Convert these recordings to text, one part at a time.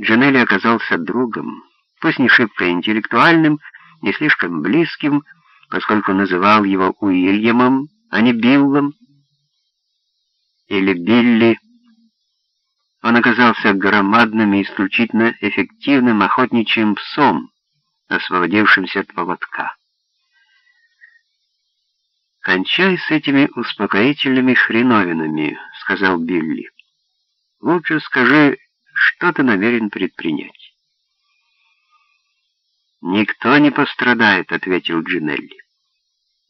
Джанелли оказался другом, пусть не шибко интеллектуальным, не слишком близким, поскольку называл его Уильямом, а не Биллом или Билли. Он оказался громадным и исключительно эффективным охотничьим псом, освободившимся от поводка. «Кончай с этими успокоительными хреновинами», — сказал Билли. «Лучше скажи, что ты намерен предпринять?» «Никто не пострадает», — ответил Джинелли.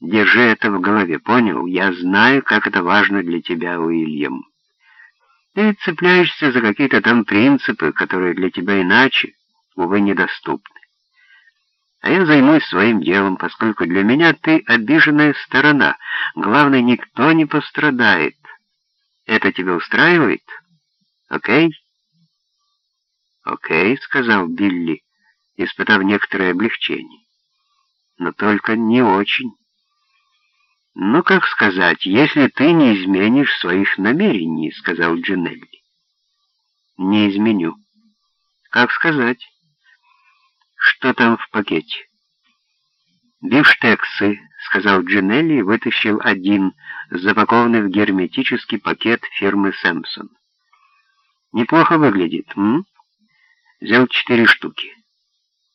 «Держи это в голове, понял? Я знаю, как это важно для тебя, Уильям. Ты цепляешься за какие-то там принципы, которые для тебя иначе, увы, недоступны а я займусь своим делом, поскольку для меня ты обиженная сторона. Главное, никто не пострадает. Это тебя устраивает? Окей?» «Окей», — сказал Билли, испытав некоторое облегчение. «Но только не очень». «Ну, как сказать, если ты не изменишь своих намерений», — сказал Джинелли. «Не изменю». «Как сказать?» Что там в пакете? «Бифштексы», — сказал Джинелли и вытащил один, запакованный в герметический пакет фирмы «Сэмпсон». «Неплохо выглядит, м?» Взял четыре штуки.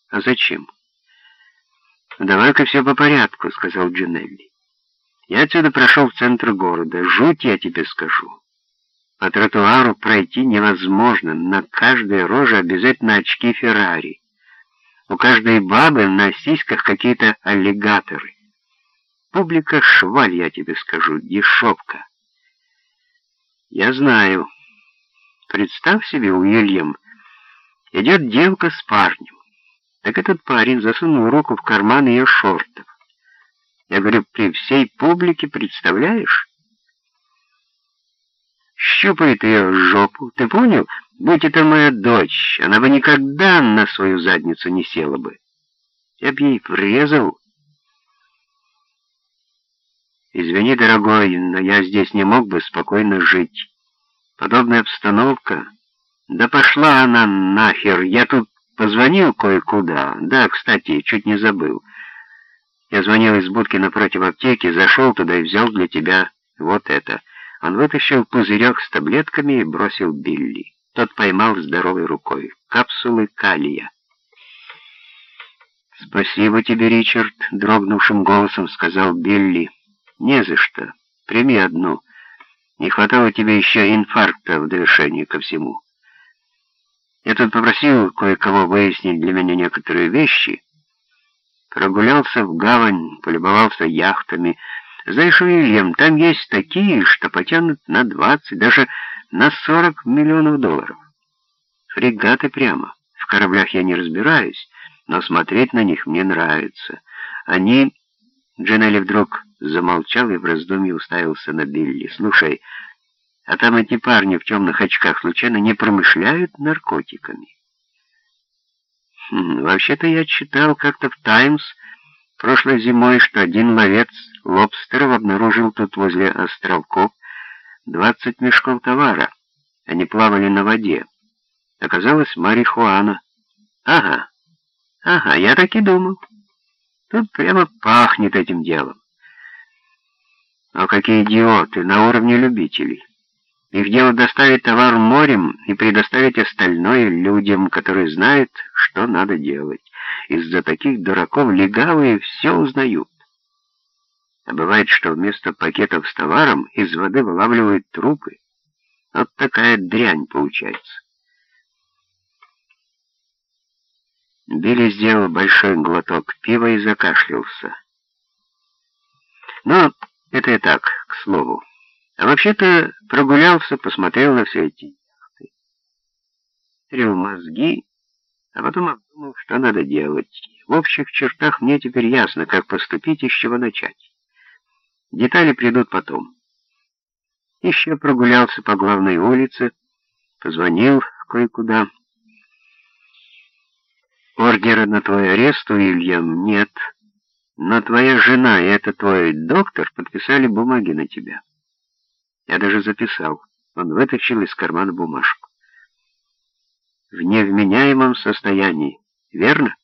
«А зачем?» «Давай-ка все по порядку», — сказал Джинелли. «Я отсюда прошел в центр города. Жуть, я тебе скажу. По тротуару пройти невозможно. На каждой роже обязательно очки Феррари. У каждой бабы на сиськах какие-то аллигаторы. Публика шваль, я тебе скажу, дешевка. Я знаю. Представь себе, Уильям, идет девка с парнем. Так этот парень засунул руку в карман ее шортов. Я говорю, при всей публике, представляешь? Щупает ее жопу, ты понял? Будь это моя дочь, она бы никогда на свою задницу не села бы. Я б ей врезал. Извини, дорогой, но я здесь не мог бы спокойно жить. Подобная обстановка... Да пошла она нахер, я тут позвонил кое-куда. Да, кстати, чуть не забыл. Я звонил из будки напротив аптеки, зашел туда и взял для тебя вот это. Он вытащил пузырек с таблетками и бросил Билли. Тот поймал здоровой рукой. Капсулы калия. «Спасибо тебе, Ричард», — дрогнувшим голосом сказал Билли. «Не за что. Прими одну. Не хватало тебе еще инфаркта в довершении ко всему. Я тут попросил кое-кого выяснить для меня некоторые вещи. Прогулялся в гавань, полюбовался яхтами. Знаешь, Уильям, там есть такие, что потянут на двадцать, даже на 40 миллионов долларов. Фрегаты прямо. В кораблях я не разбираюсь, но смотреть на них мне нравится. Они... Джанелли вдруг замолчал и в раздумье уставился на Билли. «Слушай, а там эти парни в темных очках случайно не промышляют наркотиками?» хм, «Вообще-то я читал как-то в «Таймс» прошлой зимой, что один ловец лобстеров обнаружил тут возле островков Двадцать мешков товара. Они плавали на воде. Оказалось, марихуана. Ага, ага, я так и думал. Тут прямо пахнет этим делом. Но какие идиоты, на уровне любителей. Их дело доставить товар морем и предоставить остальное людям, которые знают, что надо делать. Из-за таких дураков легавые все узнают. А бывает, что вместо пакетов с товаром из воды вылавливают трупы. Вот такая дрянь получается. Билли сделал большой глоток пива и закашлялся. Но это и так, к слову. А вообще-то прогулялся, посмотрел на все эти яхты. Трел мозги, а потом обдумал, что надо делать. В общих чертах мне теперь ясно, как поступить и с чего начать. Детали придут потом. Еще прогулялся по главной улице, позвонил кое-куда. Ордера на твой арест, Уильям, нет. Но твоя жена и это твой доктор подписали бумаги на тебя. Я даже записал. Он вытащил из кармана бумажку. в невменяемом состоянии, верно?